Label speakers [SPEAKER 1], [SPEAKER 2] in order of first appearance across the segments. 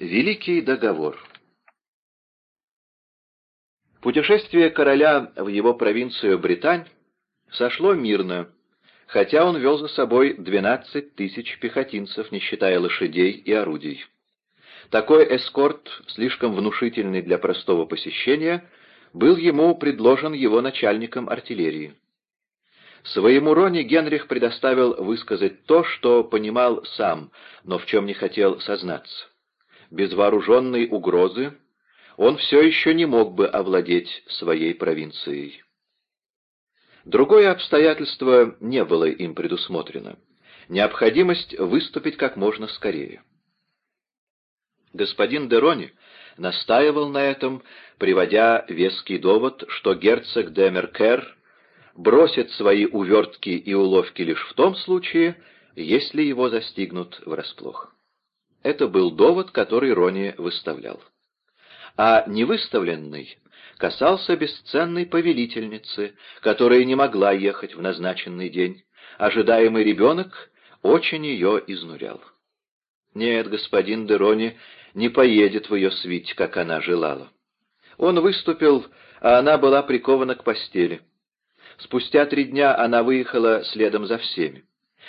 [SPEAKER 1] Великий договор Путешествие короля в его провинцию Британь сошло мирно, хотя он вел за собой 12 тысяч пехотинцев, не считая лошадей и орудий. Такой эскорт, слишком внушительный для простого посещения, был ему предложен его начальником артиллерии. Своему Роне Генрих предоставил высказать то, что понимал сам, но в чем не хотел сознаться. Без вооруженной угрозы он все еще не мог бы овладеть своей провинцией. Другое обстоятельство не было им предусмотрено. Необходимость выступить как можно скорее. Господин Дерони настаивал на этом, приводя веский довод, что герцог де Меркер бросит свои увертки и уловки лишь в том случае, если его застигнут врасплох. Это был довод, который Рони выставлял. А невыставленный касался бесценной повелительницы, которая не могла ехать в назначенный день. Ожидаемый ребенок очень ее изнурял. Нет, господин Дерони не поедет в ее свить, как она желала. Он выступил, а она была прикована к постели. Спустя три дня она выехала следом за всеми.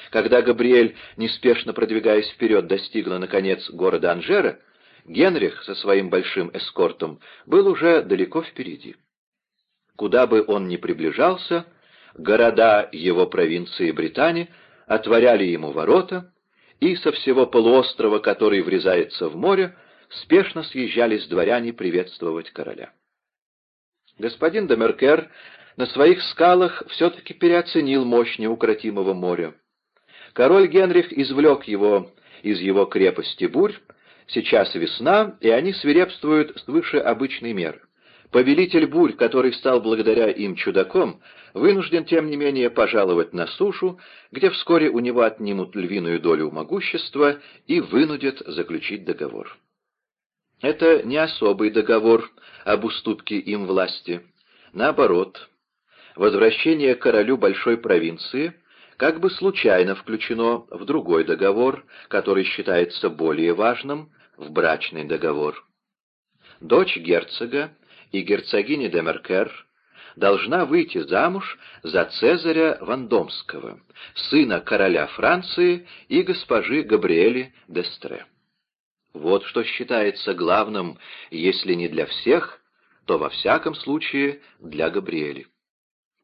[SPEAKER 1] Когда Габриэль, неспешно продвигаясь вперед, достигла, наконец, города Анжера, Генрих со своим большим эскортом был уже далеко впереди. Куда бы он ни приближался, города его провинции Британии отворяли ему ворота, и со всего полуострова, который врезается в море, спешно съезжались дворяне приветствовать короля. Господин Демеркер на своих скалах все-таки переоценил мощь неукротимого моря. Король Генрих извлек его из его крепости бурь, сейчас весна, и они свирепствуют свыше обычной меры. Повелитель бурь, который стал благодаря им чудаком, вынужден, тем не менее, пожаловать на сушу, где вскоре у него отнимут львиную долю могущества и вынудят заключить договор. Это не особый договор об уступке им власти. Наоборот, возвращение королю большой провинции как бы случайно включено в другой договор, который считается более важным, в брачный договор. Дочь герцога и герцогиня де Меркер должна выйти замуж за Цезаря Вандомского, сына короля Франции и госпожи Габриэли Дестре. Вот что считается главным, если не для всех, то во всяком случае для Габриэли.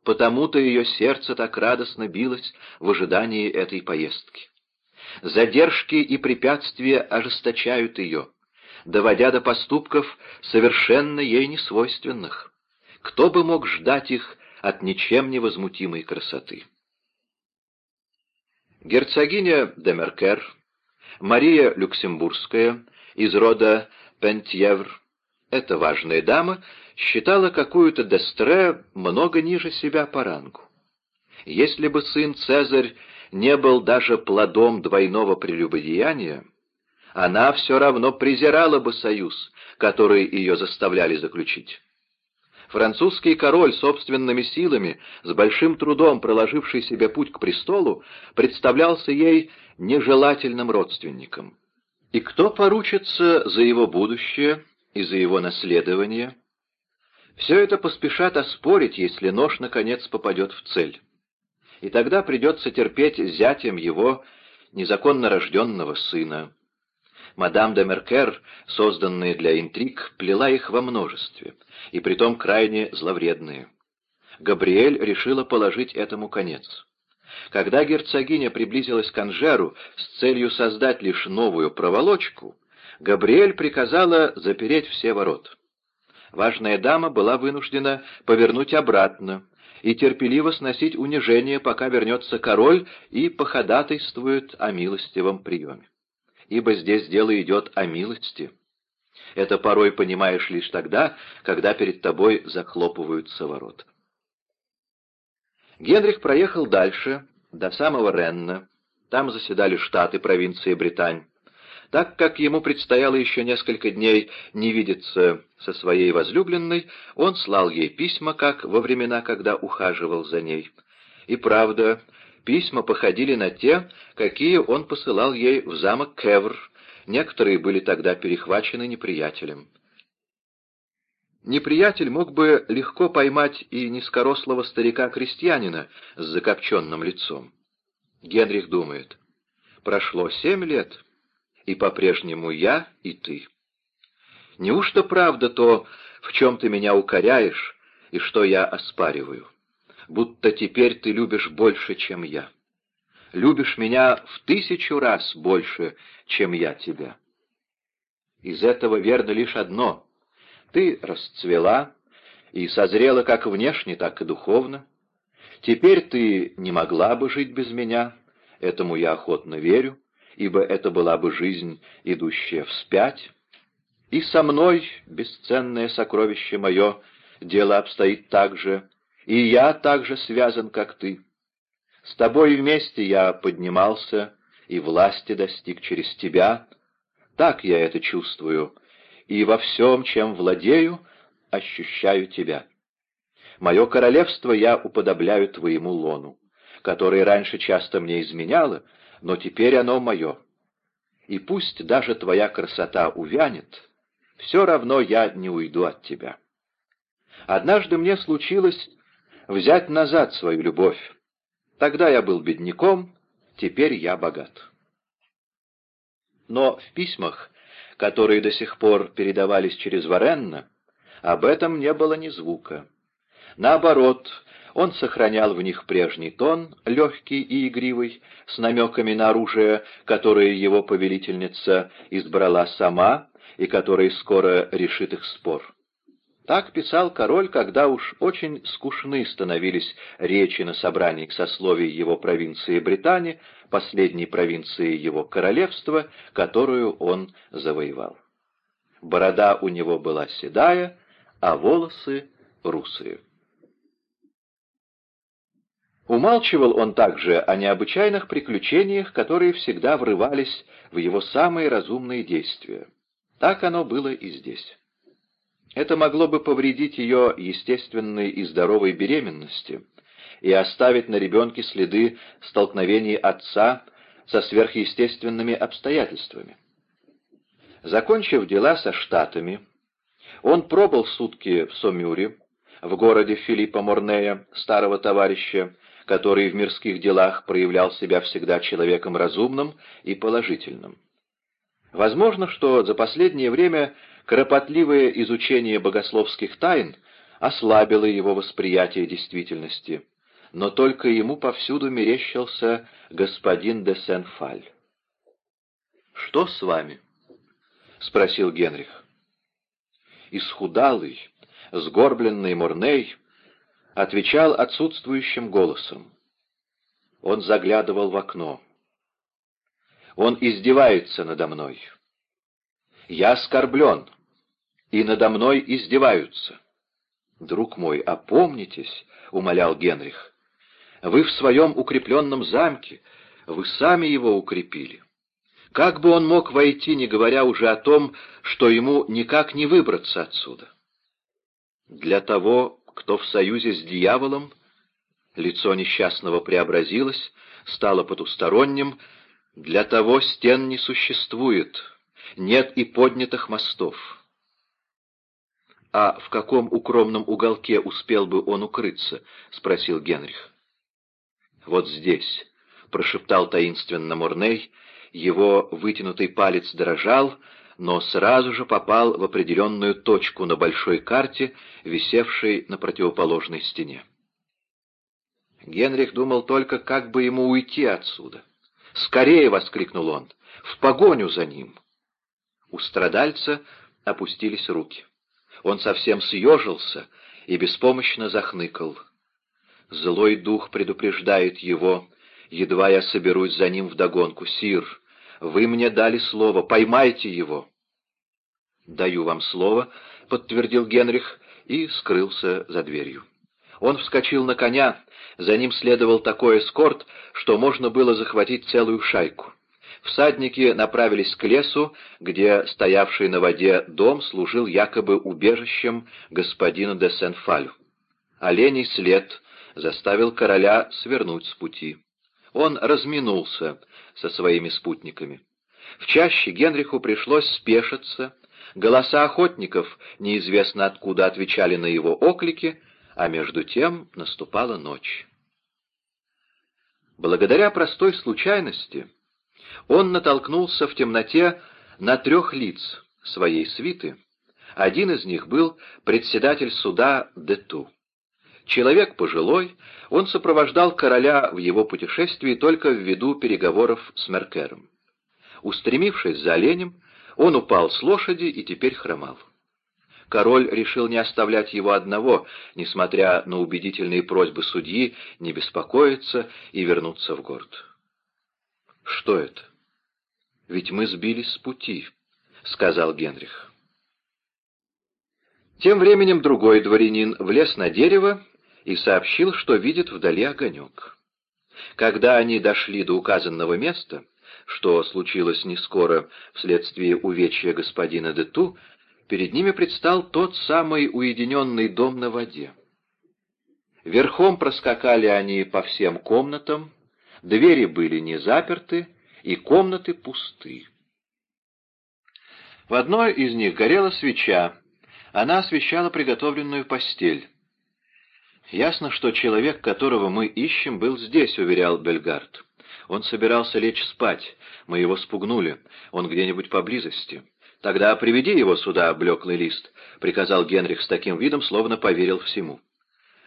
[SPEAKER 1] Потому-то ее сердце так радостно билось в ожидании этой поездки. Задержки и препятствия ожесточают ее, доводя до поступков совершенно ей несвойственных. Кто бы мог ждать их от ничем невозмутимой красоты? Герцогиня де Меркер, Мария Люксембургская, из рода Пентьевр, эта важная дама считала какую-то Дестре много ниже себя по рангу. Если бы сын Цезарь не был даже плодом двойного прелюбодеяния, она все равно презирала бы союз, который ее заставляли заключить. Французский король собственными силами, с большим трудом проложивший себе путь к престолу, представлялся ей нежелательным родственником. И кто поручится за его будущее и за его наследование? Все это поспешат оспорить, если нож наконец попадет в цель. И тогда придется терпеть зятем его незаконно рожденного сына. Мадам де Меркер, созданная для интриг, плела их во множестве, и притом крайне зловредные. Габриэль решила положить этому конец. Когда герцогиня приблизилась к Анжеру с целью создать лишь новую проволочку, Габриэль приказала запереть все ворот. Важная дама была вынуждена повернуть обратно и терпеливо сносить унижение, пока вернется король и походатайствует о милостивом приеме ибо здесь дело идет о милости. Это порой понимаешь лишь тогда, когда перед тобой захлопываются ворота. Генрих проехал дальше, до самого Ренна. Там заседали штаты провинции Британь. Так как ему предстояло еще несколько дней не видеться со своей возлюбленной, он слал ей письма, как во времена, когда ухаживал за ней. И правда, Письма походили на те, какие он посылал ей в замок Кевр, некоторые были тогда перехвачены неприятелем. Неприятель мог бы легко поймать и низкорослого старика-крестьянина с закопченным лицом. Генрих думает, прошло семь лет, и по-прежнему я и ты. Неужто правда то, в чем ты меня укоряешь и что я оспариваю? Будто теперь ты любишь больше, чем я. Любишь меня в тысячу раз больше, чем я тебя. Из этого верно лишь одно. Ты расцвела и созрела как внешне, так и духовно. Теперь ты не могла бы жить без меня, этому я охотно верю, ибо это была бы жизнь, идущая вспять. И со мной, бесценное сокровище мое, дело обстоит так же, и я так же связан, как ты. С тобой вместе я поднимался и власти достиг через тебя. Так я это чувствую, и во всем, чем владею, ощущаю тебя. Мое королевство я уподобляю твоему лону, которое раньше часто мне изменяло, но теперь оно мое. И пусть даже твоя красота увянет, все равно я не уйду от тебя. Однажды мне случилось взять назад свою любовь. Тогда я был бедняком, теперь я богат. Но в письмах, которые до сих пор передавались через Варенна, об этом не было ни звука. Наоборот, он сохранял в них прежний тон, легкий и игривый, с намеками на оружие, которое его повелительница избрала сама и которое скоро решит их спор. Так писал король, когда уж очень скучны становились речи на собраниях сословий его провинции Британии, последней провинции его королевства, которую он завоевал. Борода у него была седая, а волосы — русые. Умалчивал он также о необычайных приключениях, которые всегда врывались в его самые разумные действия. Так оно было и здесь. Это могло бы повредить ее естественной и здоровой беременности и оставить на ребенке следы столкновений отца со сверхъестественными обстоятельствами. Закончив дела со Штатами, он пробыл сутки в Сомюре, в городе Филиппа Морнея, старого товарища, который в мирских делах проявлял себя всегда человеком разумным и положительным. Возможно, что за последнее время кропотливое изучение богословских тайн ослабило его восприятие действительности, но только ему повсюду мерещился господин де Сен-Фаль. «Что с вами?» — спросил Генрих. Исхудалый, сгорбленный Мурней отвечал отсутствующим голосом. Он заглядывал в окно. Он издевается надо мной. Я оскорблен и надо мной издеваются. «Друг мой, опомнитесь», — умолял Генрих. «Вы в своем укрепленном замке, вы сами его укрепили. Как бы он мог войти, не говоря уже о том, что ему никак не выбраться отсюда? Для того, кто в союзе с дьяволом, лицо несчастного преобразилось, стало потусторонним, для того стен не существует, нет и поднятых мостов. «А в каком укромном уголке успел бы он укрыться?» — спросил Генрих. «Вот здесь», — прошептал таинственно Мурней, его вытянутый палец дрожал, но сразу же попал в определенную точку на большой карте, висевшей на противоположной стене. Генрих думал только, как бы ему уйти отсюда. «Скорее!» — воскликнул он. «В погоню за ним!» У страдальца опустились руки. Он совсем съежился и беспомощно захныкал. Злой дух предупреждает его, едва я соберусь за ним вдогонку. «Сир, вы мне дали слово, поймайте его!» «Даю вам слово», — подтвердил Генрих и скрылся за дверью. Он вскочил на коня, за ним следовал такой эскорт, что можно было захватить целую шайку. Всадники направились к лесу, где стоявший на воде дом служил якобы убежищем господина де Сен-Фалю. Оленей след заставил короля свернуть с пути. Он разминулся со своими спутниками. В чаще Генриху пришлось спешиться, голоса охотников неизвестно откуда отвечали на его оклики, а между тем наступала ночь. Благодаря простой случайности он натолкнулся в темноте на трех лиц своей свиты. Один из них был председатель суда Дету. Человек пожилой, он сопровождал короля в его путешествии только в виду переговоров с Меркером. Устремившись за оленем, он упал с лошади и теперь хромал. Король решил не оставлять его одного, несмотря на убедительные просьбы судьи не беспокоиться и вернуться в город. «Что это? Ведь мы сбились с пути», — сказал Генрих. Тем временем другой дворянин влез на дерево и сообщил, что видит вдали огонек. Когда они дошли до указанного места, что случилось не скоро вследствие увечья господина Дету, перед ними предстал тот самый уединенный дом на воде. Верхом проскакали они по всем комнатам, двери были не заперты, и комнаты пусты. В одной из них горела свеча, она освещала приготовленную постель. «Ясно, что человек, которого мы ищем, был здесь», — уверял Бельгард. «Он собирался лечь спать. Мы его спугнули. Он где-нибудь поблизости». «Тогда приведи его сюда, блеклый лист», — приказал Генрих с таким видом, словно поверил всему.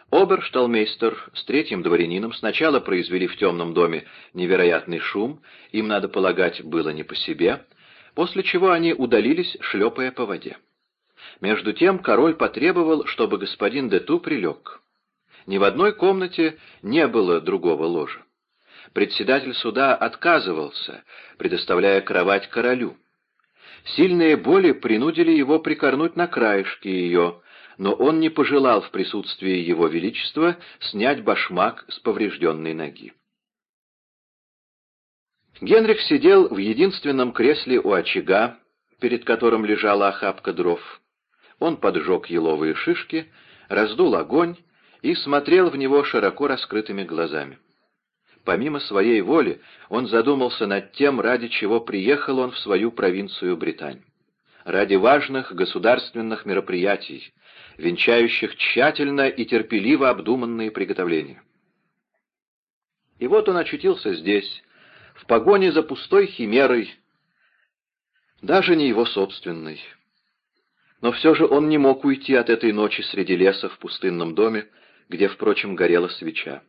[SPEAKER 1] Обершталмейстер с третьим дворянином сначала произвели в темном доме невероятный шум, им, надо полагать, было не по себе, после чего они удалились, шлепая по воде. Между тем король потребовал, чтобы господин Дету прилег. Ни в одной комнате не было другого ложа. Председатель суда отказывался, предоставляя кровать королю. Сильные боли принудили его прикорнуть на краешке ее, но он не пожелал в присутствии его величества снять башмак с поврежденной ноги. Генрих сидел в единственном кресле у очага, перед которым лежала охапка дров. Он поджег еловые шишки, раздул огонь и смотрел в него широко раскрытыми глазами. Помимо своей воли, он задумался над тем, ради чего приехал он в свою провинцию Британь. Ради важных государственных мероприятий, венчающих тщательно и терпеливо обдуманные приготовления. И вот он очутился здесь, в погоне за пустой химерой, даже не его собственной. Но все же он не мог уйти от этой ночи среди леса в пустынном доме, где, впрочем, горела свеча.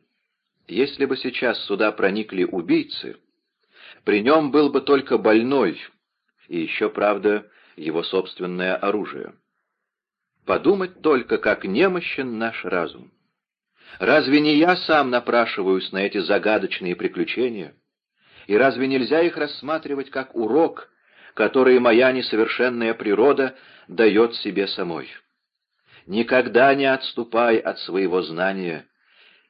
[SPEAKER 1] Если бы сейчас сюда проникли убийцы, при нем был бы только больной, и еще, правда, его собственное оружие. Подумать только, как немощен наш разум. Разве не я сам напрашиваюсь на эти загадочные приключения? И разве нельзя их рассматривать как урок, который моя несовершенная природа дает себе самой? Никогда не отступай от своего знания.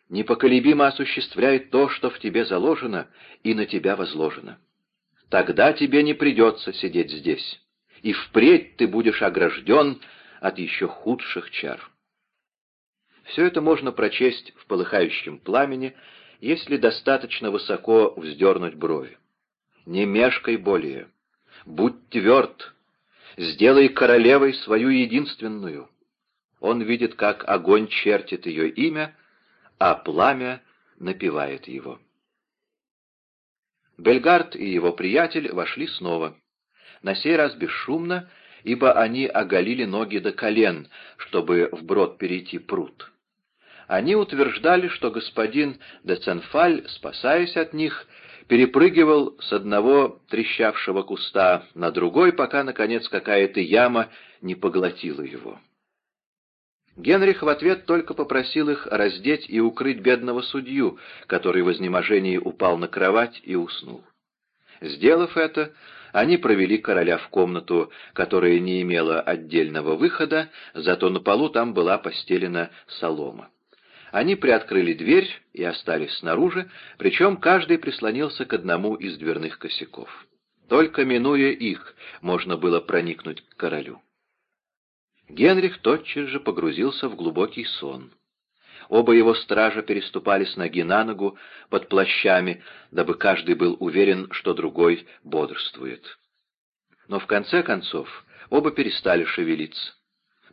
[SPEAKER 1] Непоколебимо осуществляй то, что в тебе заложено и на тебя возложено. Тогда тебе не придется сидеть здесь, и впредь ты будешь огражден от еще худших чар. Все это можно прочесть в полыхающем пламени, если достаточно высоко вздернуть брови. Не мешкай более, будь тверд, сделай королевой свою единственную, он видит, как огонь чертит ее имя, а пламя напевает его. Бельгард и его приятель вошли снова. На сей раз бесшумно, ибо они оголили ноги до колен, чтобы вброд перейти пруд. Они утверждали, что господин де Ценфаль, спасаясь от них, перепрыгивал с одного трещавшего куста на другой, пока, наконец, какая-то яма не поглотила его. Генрих в ответ только попросил их раздеть и укрыть бедного судью, который в изнеможении упал на кровать и уснул. Сделав это, они провели короля в комнату, которая не имела отдельного выхода, зато на полу там была постелена солома. Они приоткрыли дверь и остались снаружи, причем каждый прислонился к одному из дверных косяков. Только минуя их, можно было проникнуть к королю. Генрих тотчас же погрузился в глубокий сон. Оба его стража переступали с ноги на ногу под плащами, дабы каждый был уверен, что другой бодрствует. Но в конце концов оба перестали шевелиться,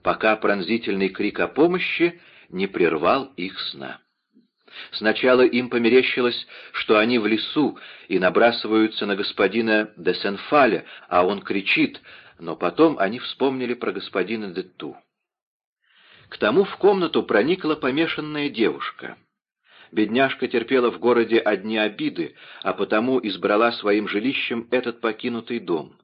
[SPEAKER 1] пока пронзительный крик о помощи не прервал их сна. Сначала им померещилось, что они в лесу и набрасываются на господина де Сенфаля, а он кричит, но потом они вспомнили про господина де Ту. К тому в комнату проникла помешанная девушка. Бедняжка терпела в городе одни обиды, а потому избрала своим жилищем этот покинутый дом.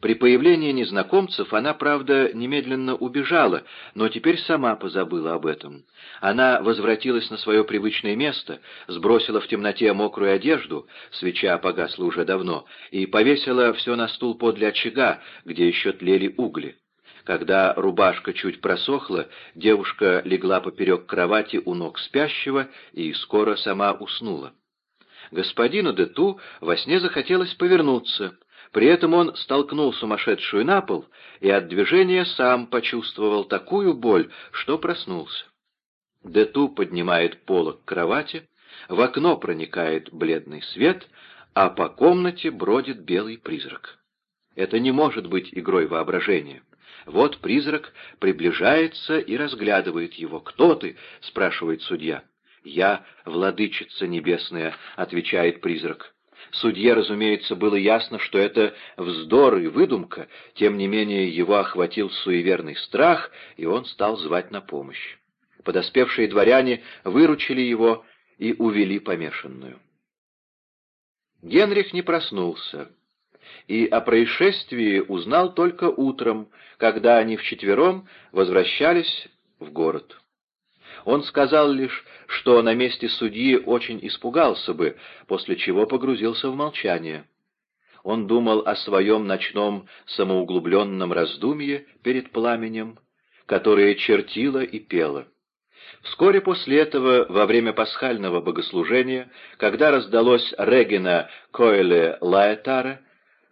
[SPEAKER 1] При появлении незнакомцев она, правда, немедленно убежала, но теперь сама позабыла об этом. Она возвратилась на свое привычное место, сбросила в темноте мокрую одежду, свеча погасла уже давно, и повесила все на стул подле очага, где еще тлели угли. Когда рубашка чуть просохла, девушка легла поперек кровати у ног спящего и скоро сама уснула. Господину Дету во сне захотелось повернуться — при этом он столкнул сумасшедшую на пол и от движения сам почувствовал такую боль, что проснулся. Дету поднимает полок кровати, в окно проникает бледный свет, а по комнате бродит белый призрак. Это не может быть игрой воображения. Вот призрак приближается и разглядывает его. «Кто ты?» — спрашивает судья. «Я, владычица небесная», — отвечает призрак. Судье, разумеется, было ясно, что это вздор и выдумка, тем не менее его охватил суеверный страх, и он стал звать на помощь. Подоспевшие дворяне выручили его и увели помешанную. Генрих не проснулся, и о происшествии узнал только утром, когда они вчетвером возвращались в город. Он сказал лишь, что на месте судьи очень испугался бы, после чего погрузился в молчание. Он думал о своем ночном самоуглубленном раздумье перед пламенем, которое чертило и пело. Вскоре после этого, во время пасхального богослужения, когда раздалось Регина Коэле Лаэтара,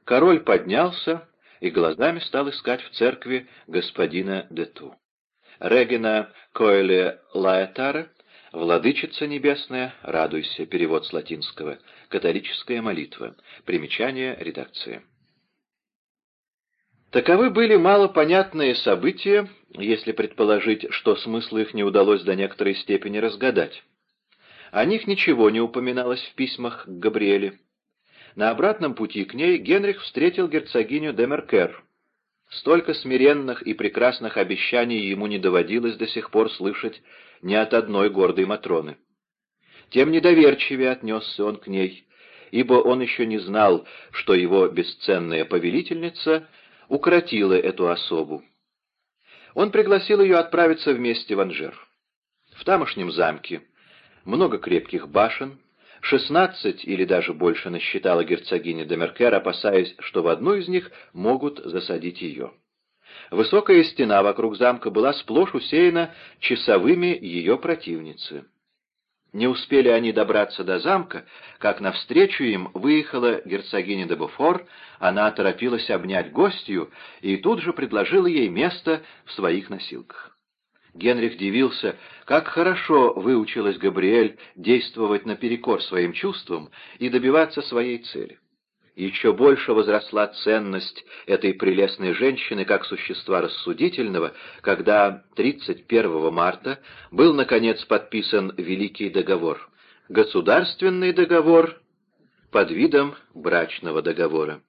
[SPEAKER 1] король поднялся и глазами стал искать в церкви господина Дету. Регина Коэле Лаэтара, «Владычица небесная, радуйся», перевод с латинского, католическая молитва, примечание редакции. Таковы были малопонятные события, если предположить, что смысл их не удалось до некоторой степени разгадать. О них ничего не упоминалось в письмах к Габриэле. На обратном пути к ней Генрих встретил герцогиню де Меркер, Столько смиренных и прекрасных обещаний ему не доводилось до сих пор слышать ни от одной гордой Матроны. Тем недоверчивее отнесся он к ней, ибо он еще не знал, что его бесценная повелительница укротила эту особу. Он пригласил ее отправиться вместе в Анжер. В тамошнем замке много крепких башен, Шестнадцать или даже больше насчитала герцогиня де Меркер, опасаясь, что в одну из них могут засадить ее. Высокая стена вокруг замка была сплошь усеяна часовыми ее противницы. Не успели они добраться до замка, как навстречу им выехала герцогиня де Буфор, она торопилась обнять гостью и тут же предложила ей место в своих носилках. Генрих дивился, как хорошо выучилась Габриэль действовать наперекор своим чувствам и добиваться своей цели. Еще больше возросла ценность этой прелестной женщины как существа рассудительного, когда 31 марта был, наконец, подписан Великий договор. Государственный договор под видом брачного договора.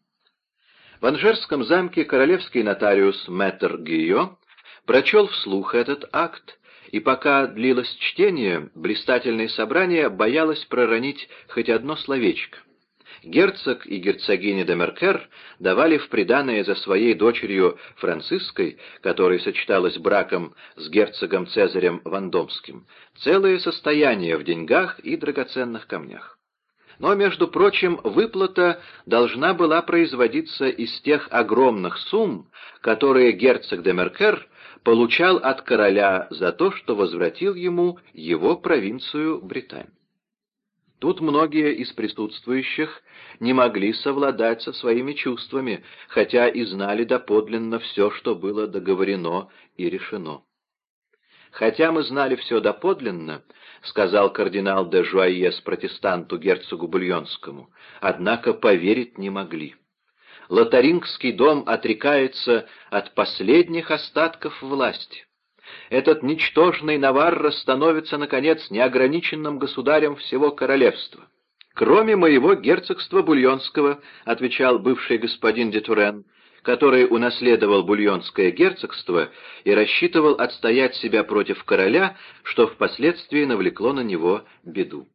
[SPEAKER 1] В Анжерском замке королевский нотариус Мэтр Гийо прочел вслух этот акт, и пока длилось чтение, блистательное собрание боялось проронить хоть одно словечко. Герцог и герцогиня де Меркер давали в приданое за своей дочерью Франциской, которая сочеталась браком с герцогом Цезарем Вандомским, целое состояние в деньгах и драгоценных камнях. Но, между прочим, выплата должна была производиться из тех огромных сумм, которые герцог де Меркер получал от короля за то, что возвратил ему его провинцию Британь. Тут многие из присутствующих не могли совладать со своими чувствами, хотя и знали доподлинно все, что было договорено и решено. «Хотя мы знали все доподлинно», — сказал кардинал де Жуайес протестанту герцогу Бульонскому, — «однако поверить не могли. Лотарингский дом отрекается от последних остатков власти. Этот ничтожный Наварро становится, наконец, неограниченным государем всего королевства. «Кроме моего герцогства Бульонского», — отвечал бывший господин де Турен, который унаследовал бульонское герцогство и рассчитывал отстоять себя против короля, что впоследствии навлекло на него беду.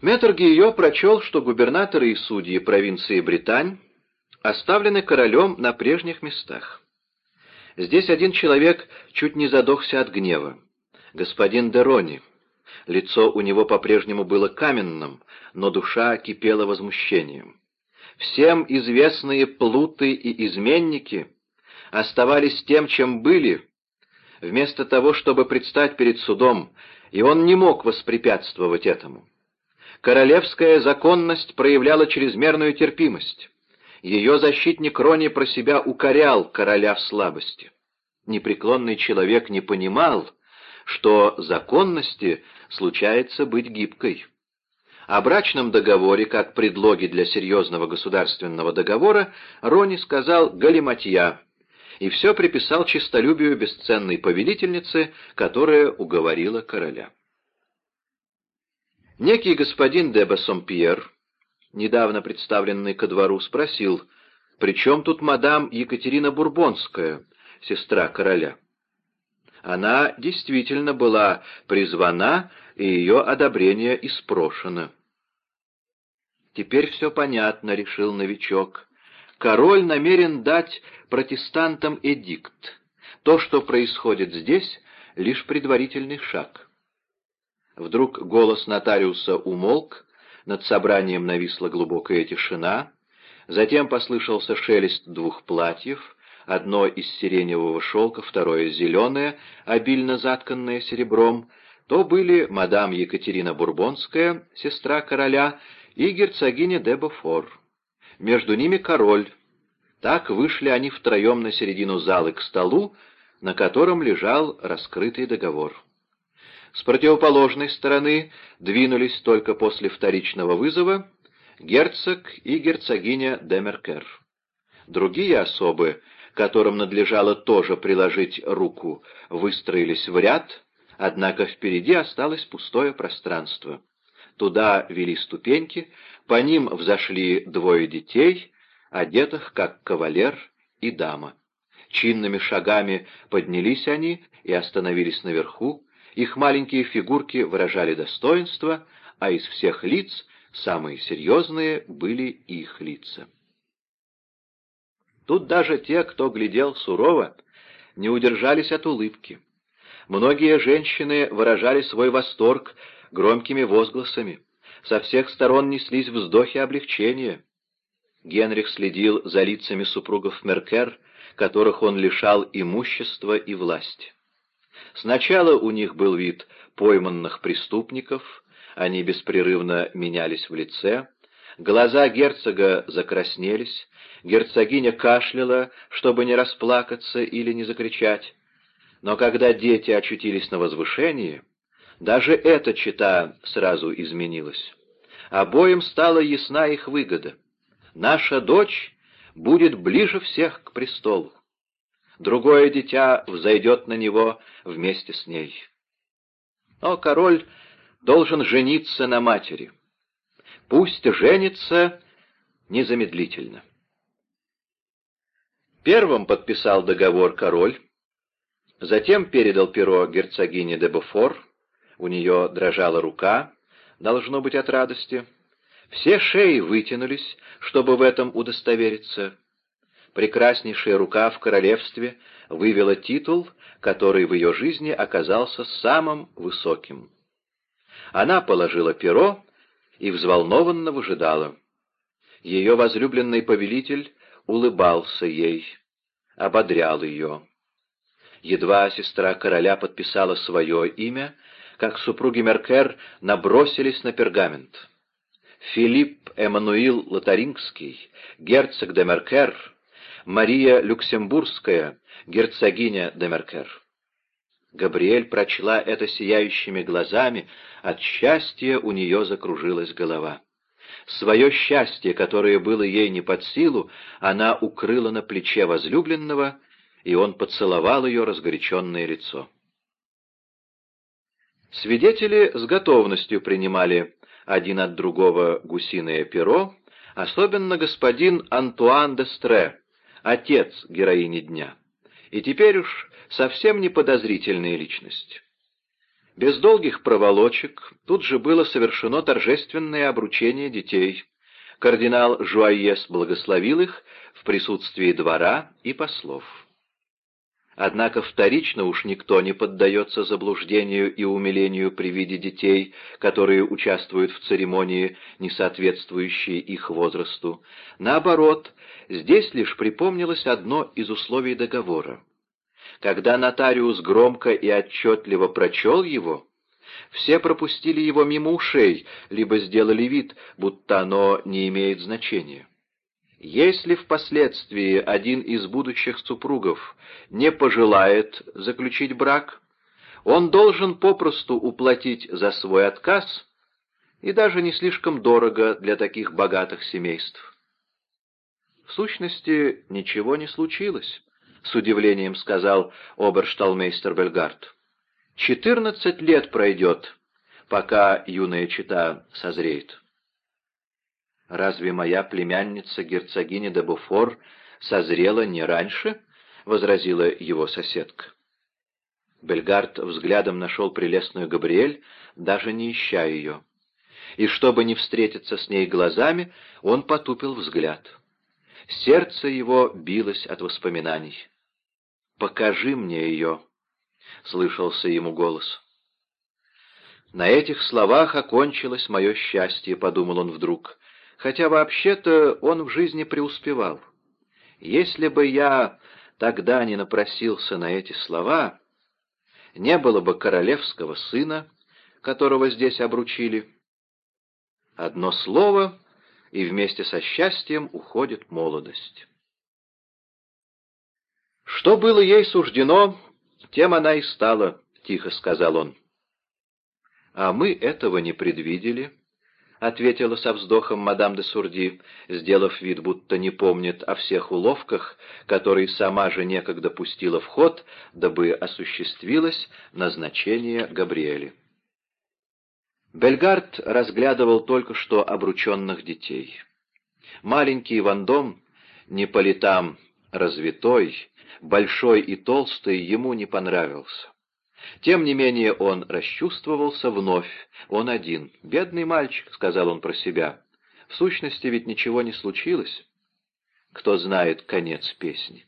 [SPEAKER 1] Метр Гийо прочел, что губернаторы и судьи провинции Британь оставлены королем на прежних местах. Здесь один человек чуть не задохся от гнева. Господин Дерони. Лицо у него по-прежнему было каменным, но душа кипела возмущением всем известные плуты и изменники оставались тем, чем были, вместо того, чтобы предстать перед судом, и он не мог воспрепятствовать этому. Королевская законность проявляла чрезмерную терпимость. Ее защитник Рони про себя укорял короля в слабости. Непреклонный человек не понимал, что законности случается быть гибкой. О брачном договоре, как предлоге для серьезного государственного договора, Рони сказал «галиматья», и все приписал честолюбию бесценной повелительницы, которая уговорила короля. Некий господин де Бассомпьер, недавно представленный ко двору, спросил, «При чем тут мадам Екатерина Бурбонская, сестра короля?» Она действительно была призвана, и ее одобрение испрошено. «Теперь все понятно», — решил новичок. «Король намерен дать протестантам эдикт. То, что происходит здесь, — лишь предварительный шаг». Вдруг голос нотариуса умолк, над собранием нависла глубокая тишина, затем послышался шелест двух платьев, одно из сиреневого шелка, второе зеленое, обильно затканное серебром, то были мадам Екатерина Бурбонская, сестра короля, и герцогиня де Бофор. Между ними король. Так вышли они втроем на середину залы к столу, на котором лежал раскрытый договор. С противоположной стороны двинулись только после вторичного вызова герцог и герцогиня де Меркер. Другие особы, которым надлежало тоже приложить руку, выстроились в ряд, однако впереди осталось пустое пространство. Туда вели ступеньки, по ним взошли двое детей, одетых как кавалер и дама. Чинными шагами поднялись они и остановились наверху, их маленькие фигурки выражали достоинство, а из всех лиц самые серьезные были их лица. Тут даже те, кто глядел сурово, не удержались от улыбки. Многие женщины выражали свой восторг громкими возгласами. Со всех сторон неслись вздохи облегчения. Генрих следил за лицами супругов Меркер, которых он лишал имущества и власти. Сначала у них был вид пойманных преступников, они беспрерывно менялись в лице, глаза герцога закраснелись, герцогиня кашляла, чтобы не расплакаться или не закричать. Но когда дети очутились на возвышении, даже эта чита сразу изменилась. Обоим стала ясна их выгода. Наша дочь будет ближе всех к престолу. Другое дитя взойдет на него вместе с ней. Но король должен жениться на матери. Пусть женится незамедлительно. Первым подписал договор король, затем передал перо герцогине де Буфор, у нее дрожала рука, должно быть от радости. Все шеи вытянулись, чтобы в этом удостовериться. Прекраснейшая рука в королевстве вывела титул, который в ее жизни оказался самым высоким. Она положила перо и взволнованно выжидала. Ее возлюбленный повелитель улыбался ей, ободрял ее. Едва сестра короля подписала свое имя, как супруги Меркер набросились на пергамент. Филипп Эммануил Лотарингский, герцог де Меркер, Мария Люксембургская, герцогиня де Меркер. Габриэль прочла это сияющими глазами, от счастья у нее закружилась голова. Свое счастье, которое было ей не под силу, она укрыла на плече возлюбленного, и он поцеловал ее разгоряченное лицо. Свидетели с готовностью принимали один от другого гусиное перо, особенно господин Антуан де Стре, отец героини дня, и теперь уж совсем не подозрительная личность. Без долгих проволочек тут же было совершено торжественное обручение детей. Кардинал Жуайес благословил их в присутствии двора и послов. Однако вторично уж никто не поддается заблуждению и умилению при виде детей, которые участвуют в церемонии, не соответствующей их возрасту. Наоборот, здесь лишь припомнилось одно из условий договора. Когда нотариус громко и отчетливо прочел его, все пропустили его мимо ушей, либо сделали вид, будто оно не имеет значения. Если впоследствии один из будущих супругов не пожелает заключить брак, он должен попросту уплатить за свой отказ, и даже не слишком дорого для таких богатых семейств. В сущности, ничего не случилось, — с удивлением сказал обершталмейстер Бельгард. Четырнадцать лет пройдет, пока юная чита созреет. «Разве моя племянница, герцогиня де Буфор, созрела не раньше?» — возразила его соседка. Бельгард взглядом нашел прелестную Габриэль, даже не ища ее. И чтобы не встретиться с ней глазами, он потупил взгляд. Сердце его билось от воспоминаний. «Покажи мне ее», — слышался ему голос. «На этих словах окончилось мое счастье», — подумал он вдруг хотя вообще-то он в жизни преуспевал. Если бы я тогда не напросился на эти слова, не было бы королевского сына, которого здесь обручили. Одно слово, и вместе со счастьем уходит молодость. «Что было ей суждено, тем она и стала», — тихо сказал он. «А мы этого не предвидели», — ответила со вздохом мадам де Сурди, сделав вид, будто не помнит о всех уловках, которые сама же некогда пустила в ход, дабы осуществилось назначение Габриэли. Бельгард разглядывал только что обрученных детей. Маленький Вандом, не по летам развитой, большой и толстый, ему не понравился. Тем не менее он расчувствовался вновь, он один. «Бедный мальчик», — сказал он про себя. «В сущности ведь ничего не случилось». Кто знает конец песни.